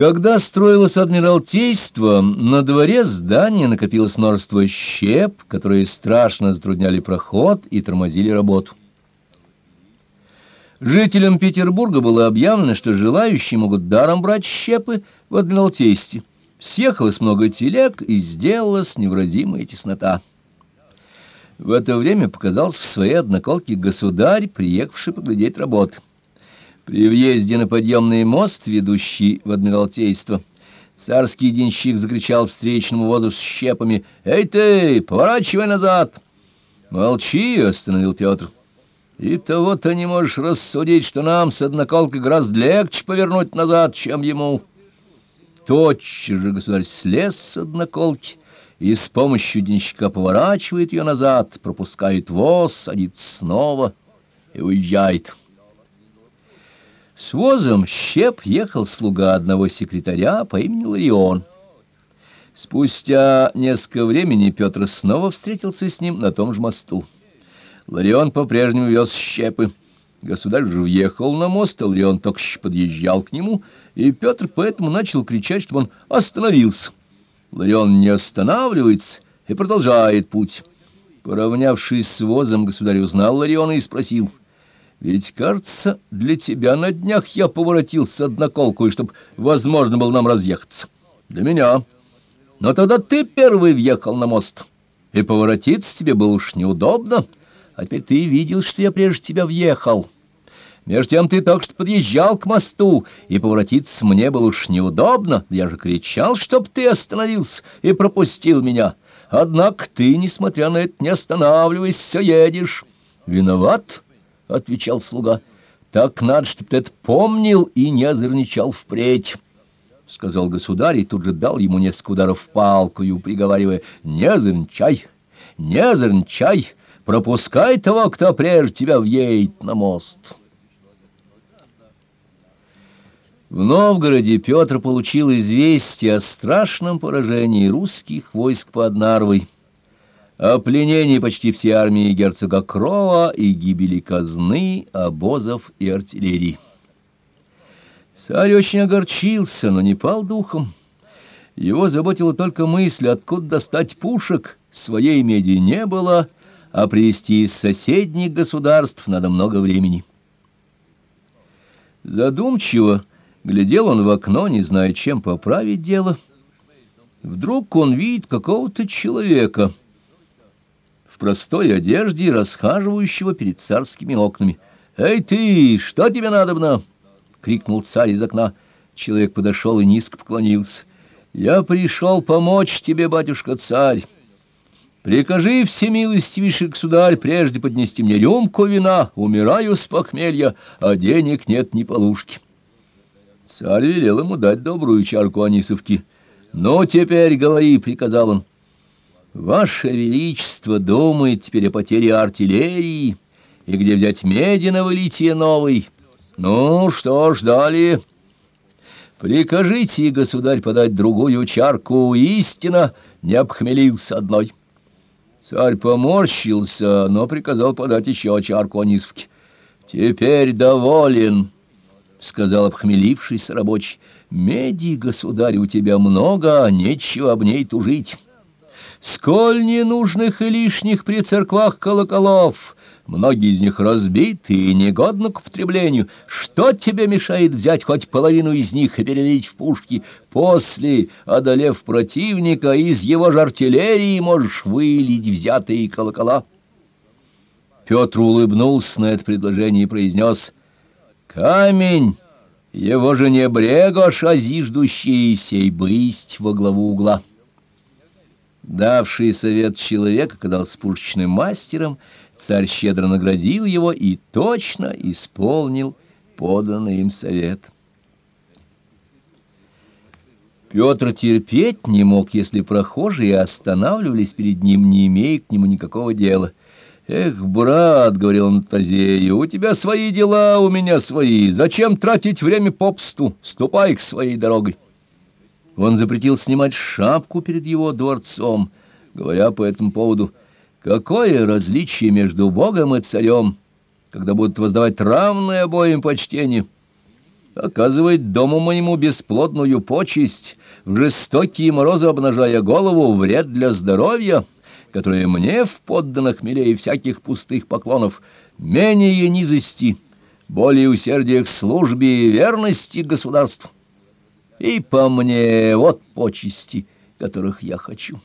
Когда строилось Адмиралтейство, на дворе здания накопилось множество щеп, которые страшно затрудняли проход и тормозили работу. Жителям Петербурга было объявлено, что желающие могут даром брать щепы в Адмиралтействе. Съехалось много телег, и сделалась невразимая теснота. В это время показался в своей одноколке государь, приехавший поглядеть работы. При въезде на подъемный мост, ведущий в Адмиралтейство, царский денщик закричал встречному воду с щепами «Эй ты, поворачивай назад!» «Молчи!» — остановил Петр. «И того-то не можешь рассудить, что нам с одноколкой гораздо легче повернуть назад, чем ему». Тотчас же государь слез с одноколки и с помощью денщика поворачивает ее назад, пропускает воз, садится снова и уезжает. С возом щеп ехал слуга одного секретаря по имени Ларион. Спустя несколько времени Петр снова встретился с ним на том же мосту. Ларион по-прежнему вез щепы. Государь же въехал на мост, а Ларион только подъезжал к нему, и Петр поэтому начал кричать, чтобы он остановился. Ларион не останавливается и продолжает путь. Поравнявшись с возом, государь узнал Лариона и спросил — ведь, кажется, для тебя на днях я поворотился одноколкой, чтобы возможно было нам разъехаться. Для меня. Но тогда ты первый въехал на мост, и поворотиться тебе было уж неудобно, а теперь ты видел, что я прежде тебя въехал. Между тем ты только что подъезжал к мосту, и поворотиться мне было уж неудобно. Я же кричал, чтоб ты остановился и пропустил меня. Однако ты, несмотря на это, не останавливаясь, все едешь. Виноват?» — отвечал слуга. — Так надо, чтоб ты это помнил и не озорничал впредь, — сказал государь и тут же дал ему несколько ударов палкою, приговаривая, — не озорничай, не озорничай, пропускай того, кто прежде тебя въедет на мост. В Новгороде Петр получил известие о страшном поражении русских войск под Нарвой о пленении почти всей армии герцога Крова и гибели казны, обозов и артиллерии. Царь очень огорчился, но не пал духом. Его заботила только мысль, откуда достать пушек, своей меди не было, а привезти из соседних государств надо много времени. Задумчиво глядел он в окно, не зная, чем поправить дело. Вдруг он видит какого-то человека — простой одежде, расхаживающего перед царскими окнами. «Эй ты, что тебе надобно?» — крикнул царь из окна. Человек подошел и низко поклонился. «Я пришел помочь тебе, батюшка-царь. Прикажи всемилостивейший государь прежде поднести мне рюмку вина, умираю с похмелья, а денег нет ни полушки». Царь велел ему дать добрую чарку анисовки. «Ну, теперь говори», — приказал он. Ваше Величество думает теперь о потере артиллерии, и где взять меди на вылитие новый. Ну, что ж, далее. Прикажите, государь, подать другую чарку, истина не обхмелился одной. Царь поморщился, но приказал подать еще чарку анисовки. «Теперь доволен», — сказал обхмелившийся рабочий. «Меди, государь, у тебя много, нечего об ней тужить». Сколь ненужных и лишних при церквах колоколов, многие из них разбиты и негодны к употреблению. Что тебе мешает взять хоть половину из них и перелить в пушки? После, одолев противника, из его же артиллерии можешь вылить взятые колокола. Петр улыбнулся на это предложение и произнес «Камень!» Его же не брегош, а зиждущий сей бысть во главу угла. Давший совет человек оказался пушечным мастером, царь щедро наградил его и точно исполнил поданный им совет. Петр терпеть не мог, если прохожие останавливались перед ним, не имея к нему никакого дела. «Эх, брат», — говорил он Тазею, — «у тебя свои дела, у меня свои. Зачем тратить время попсту? Ступай к своей дорогой». Он запретил снимать шапку перед его дворцом, говоря по этому поводу, какое различие между Богом и царем, когда будут воздавать равное обоим почтение. оказывать дому моему бесплодную почесть, в жестокие морозы обнажая голову, вред для здоровья, которое мне в подданных милее всяких пустых поклонов, менее низости, более усердия к службе и верности государству. И по мне вот почести, которых я хочу».